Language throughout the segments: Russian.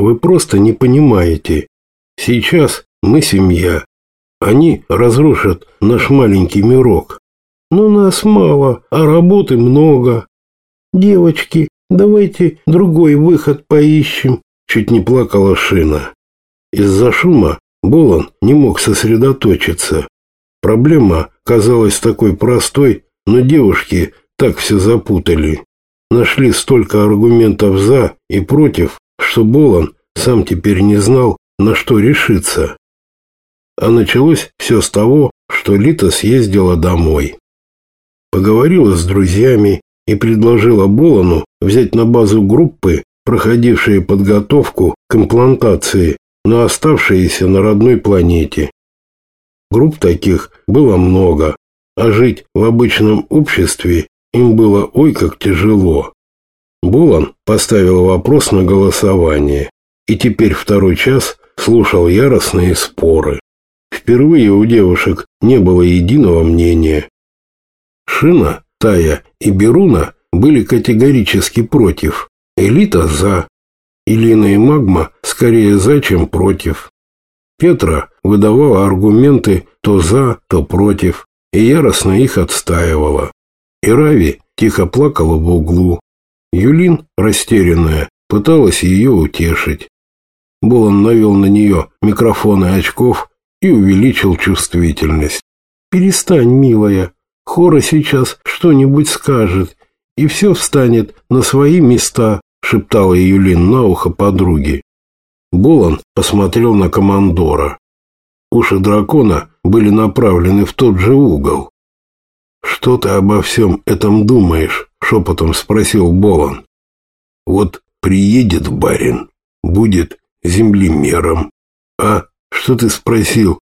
Вы просто не понимаете. Сейчас мы семья. Они разрушат наш маленький мирок. Но нас мало, а работы много. Девочки, давайте другой выход поищем. Чуть не плакала Шина. Из-за шума Болон не мог сосредоточиться. Проблема казалась такой простой, но девушки так все запутали. Нашли столько аргументов «за» и «против», что Болон сам теперь не знал, на что решиться. А началось все с того, что Лита съездила домой. Поговорила с друзьями и предложила Болону взять на базу группы, проходившие подготовку к имплантации, но оставшиеся на родной планете. Групп таких было много, а жить в обычном обществе им было ой как тяжело. Булан поставил вопрос на голосование, и теперь второй час слушал яростные споры. Впервые у девушек не было единого мнения. Шина, Тая и Беруна были категорически против, Элита за. Илина и Магма скорее за, чем против. Петра выдавала аргументы то за, то против, и яростно их отстаивала. И Рави тихо плакала в углу. Юлин, растерянная, пыталась ее утешить. Болон навел на нее микрофоны очков и увеличил чувствительность. «Перестань, милая, Хора сейчас что-нибудь скажет, и все встанет на свои места», шептала Юлин на ухо подруге. Болон посмотрел на командора. Уши дракона были направлены в тот же угол. «Что ты обо всем этом думаешь?» — шепотом спросил Болон. «Вот приедет барин, будет землемером. А что ты спросил?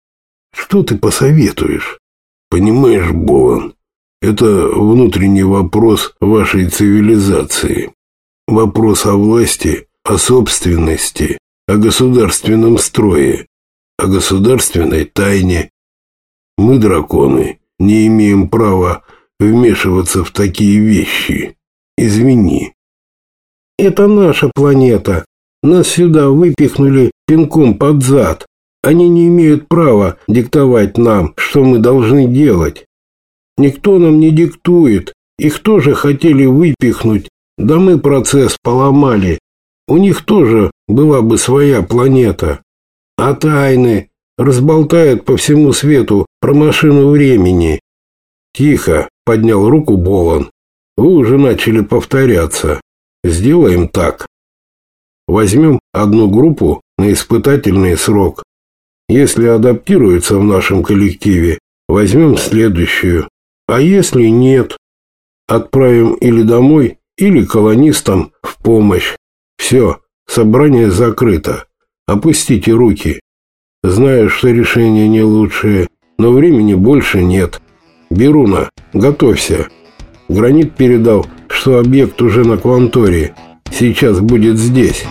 Что ты посоветуешь? Понимаешь, Болон, это внутренний вопрос вашей цивилизации. Вопрос о власти, о собственности, о государственном строе, о государственной тайне. Мы, драконы, не имеем права вмешиваться в такие вещи. Извини. Это наша планета. Нас сюда выпихнули пинком под зад. Они не имеют права диктовать нам, что мы должны делать. Никто нам не диктует. Их тоже хотели выпихнуть, да мы процесс поломали. У них тоже была бы своя планета. А тайны разболтают по всему свету про машину времени. Тихо, поднял руку Болон. Вы уже начали повторяться. Сделаем так. Возьмем одну группу на испытательный срок. Если адаптируется в нашем коллективе, возьмем следующую. А если нет, отправим или домой, или колонистам в помощь. Все, собрание закрыто. Опустите руки. Знаю, что решение не лучшее, но времени больше нет. Беруна, готовься. Гранит передал, что объект уже на Квантории. Сейчас будет здесь.